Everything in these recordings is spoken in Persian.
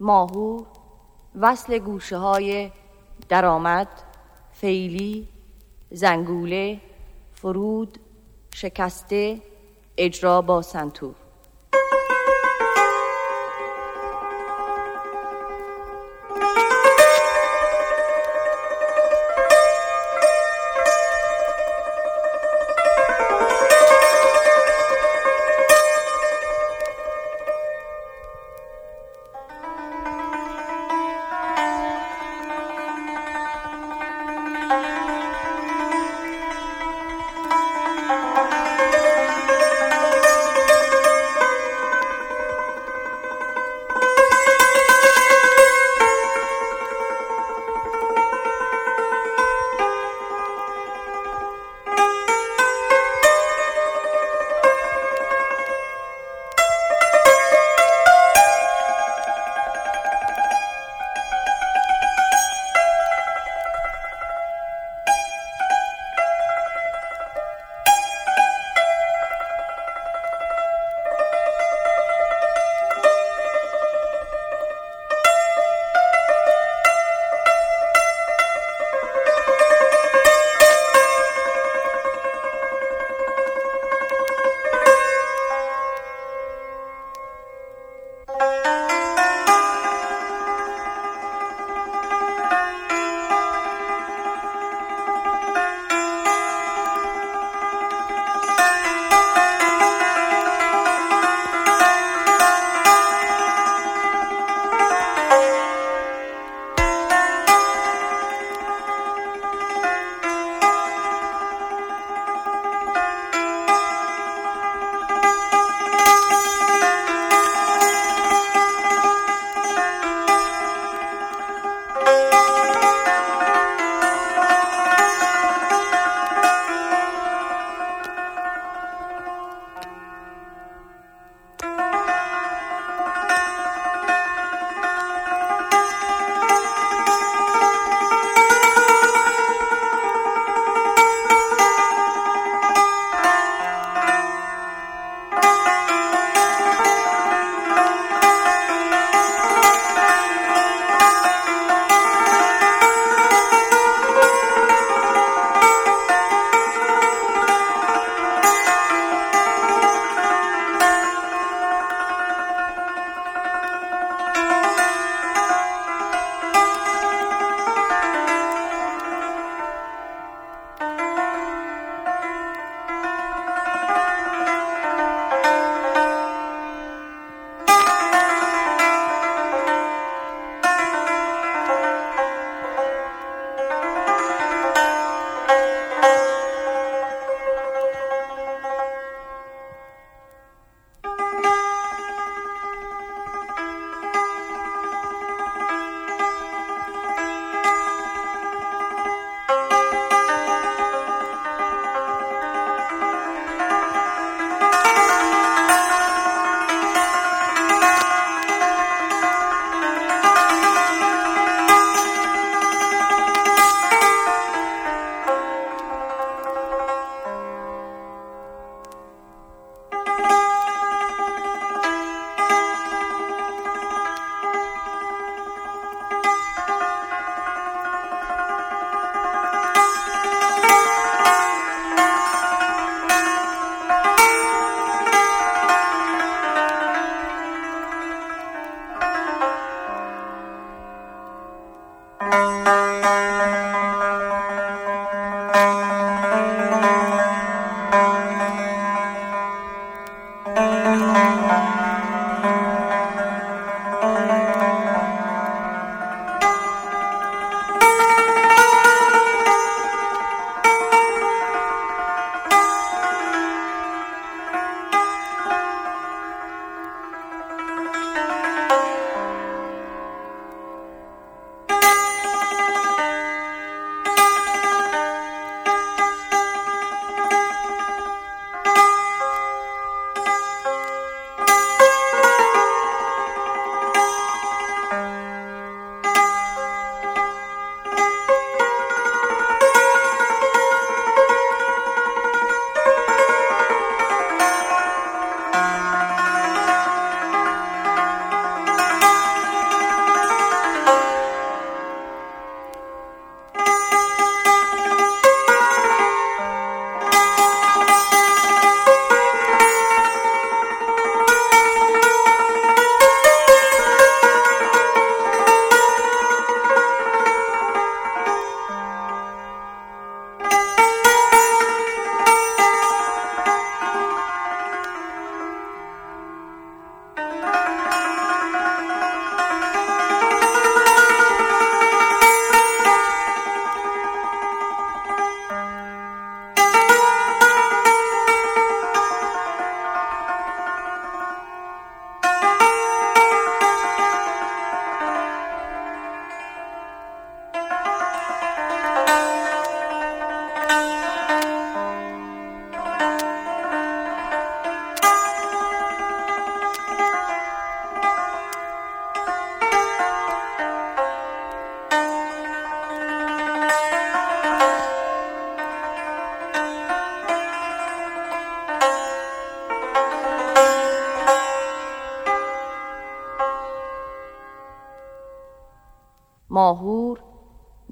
ماهور وصل گوشه های درآمد فیلی زنگوله فرود شکسته اجرا با سنتور.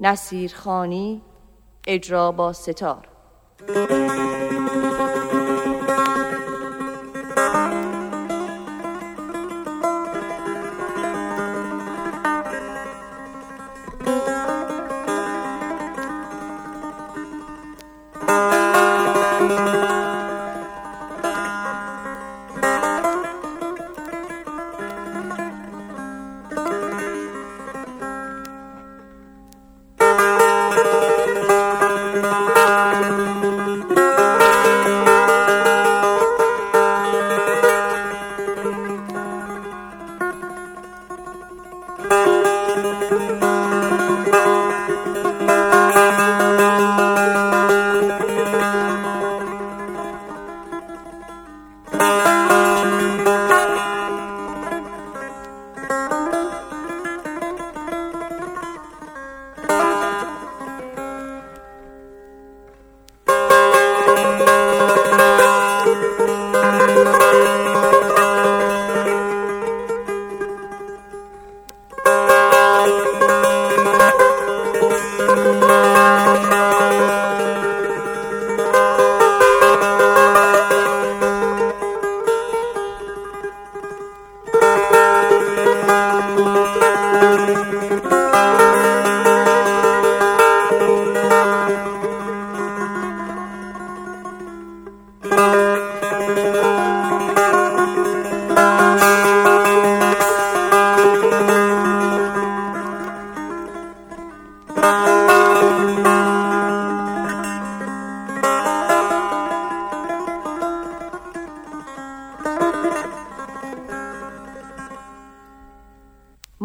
نصیرخانی اجرا با ستار.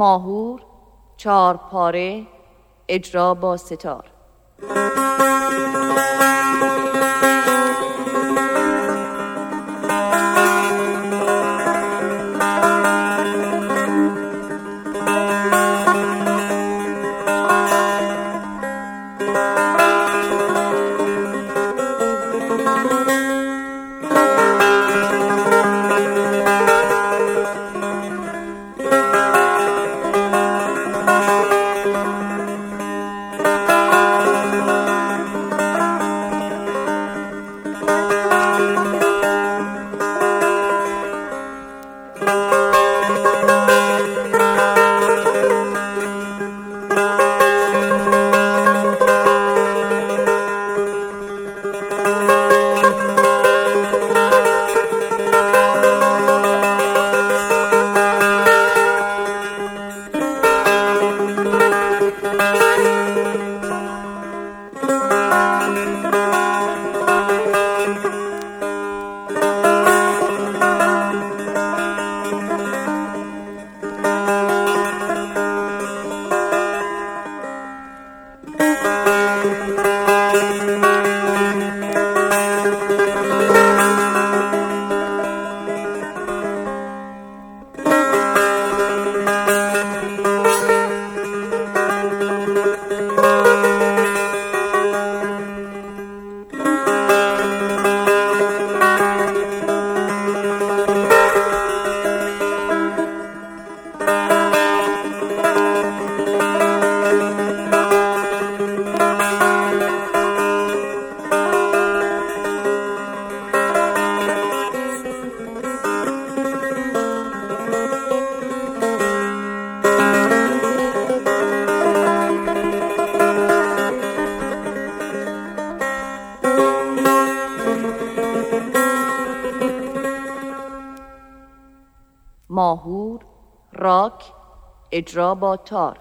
ماهور چهار پاره اجرا با ستار. ماهور راک اجرا با تار.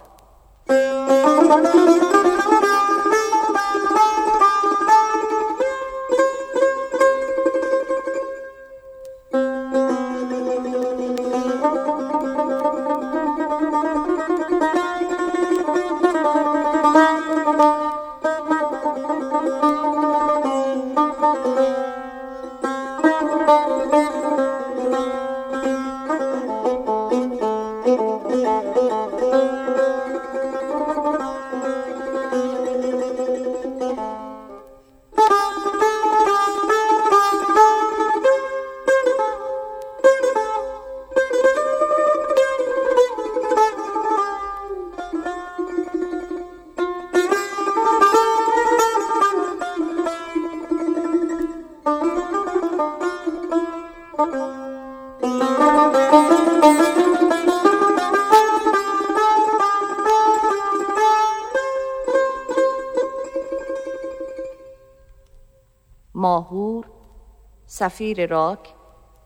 سفیر راک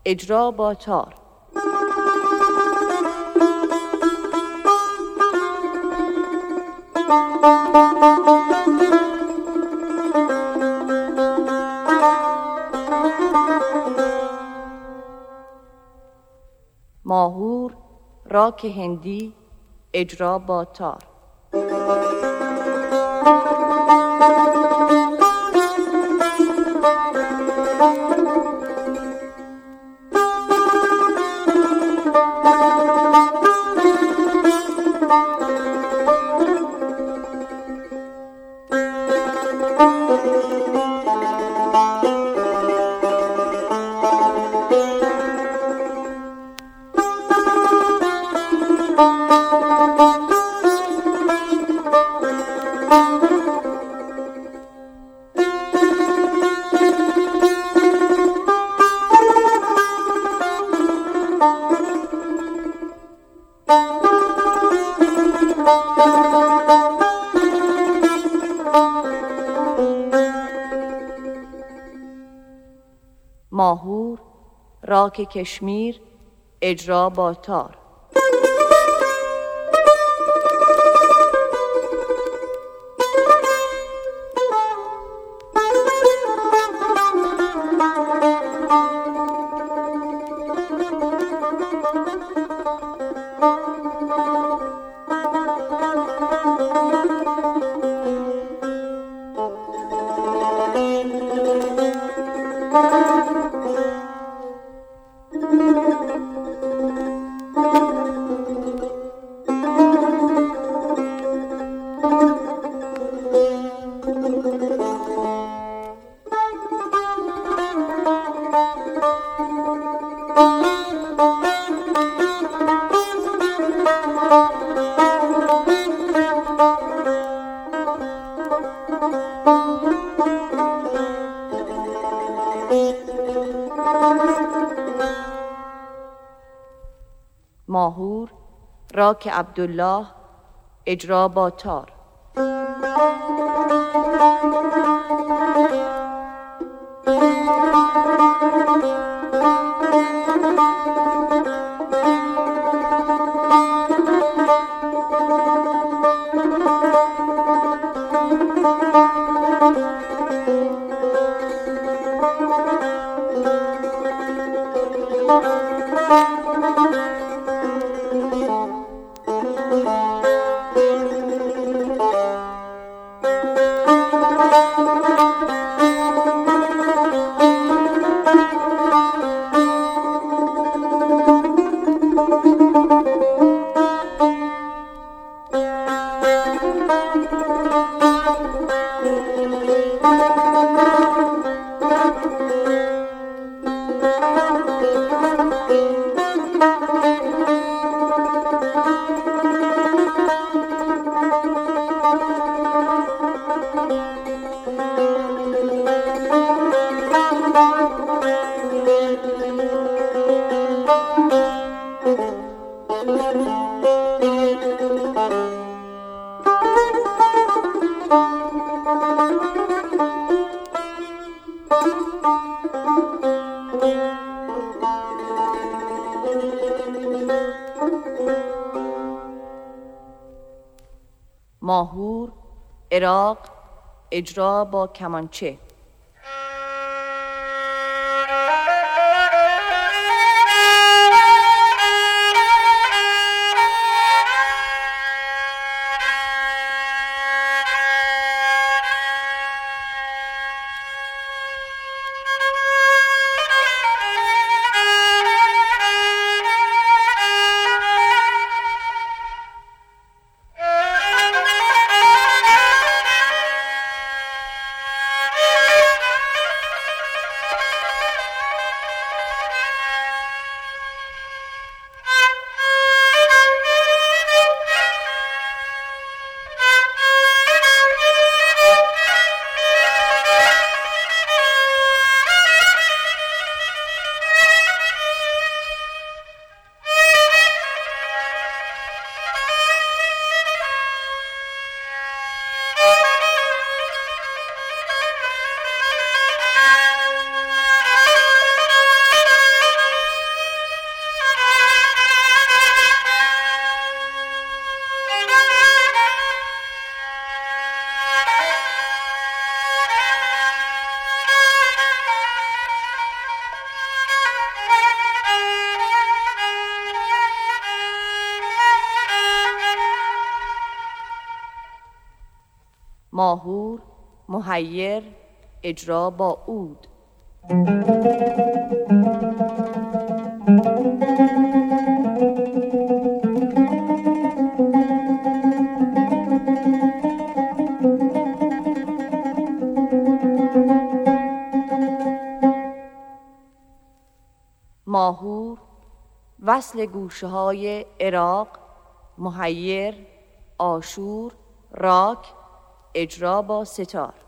اجرا با تار ماهور راک هندی اجرا با تار راک کشمیر اجرا با تار. راک عبدالله اجرا با تار. اجرا با کمانچه. محیر اجرا با اود ماهور وصل گوشه های عراق محیر آشور راک اجرا با ستار.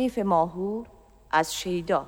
تصنیف ماهور از شیدا.